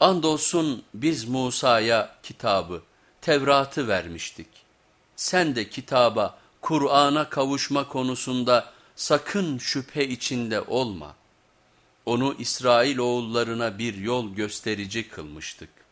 Andolsun biz Musa'ya kitabı, Tevrat'ı vermiştik. Sen de kitaba, Kur'an'a kavuşma konusunda sakın şüphe içinde olma. Onu İsrail oğullarına bir yol gösterici kılmıştık.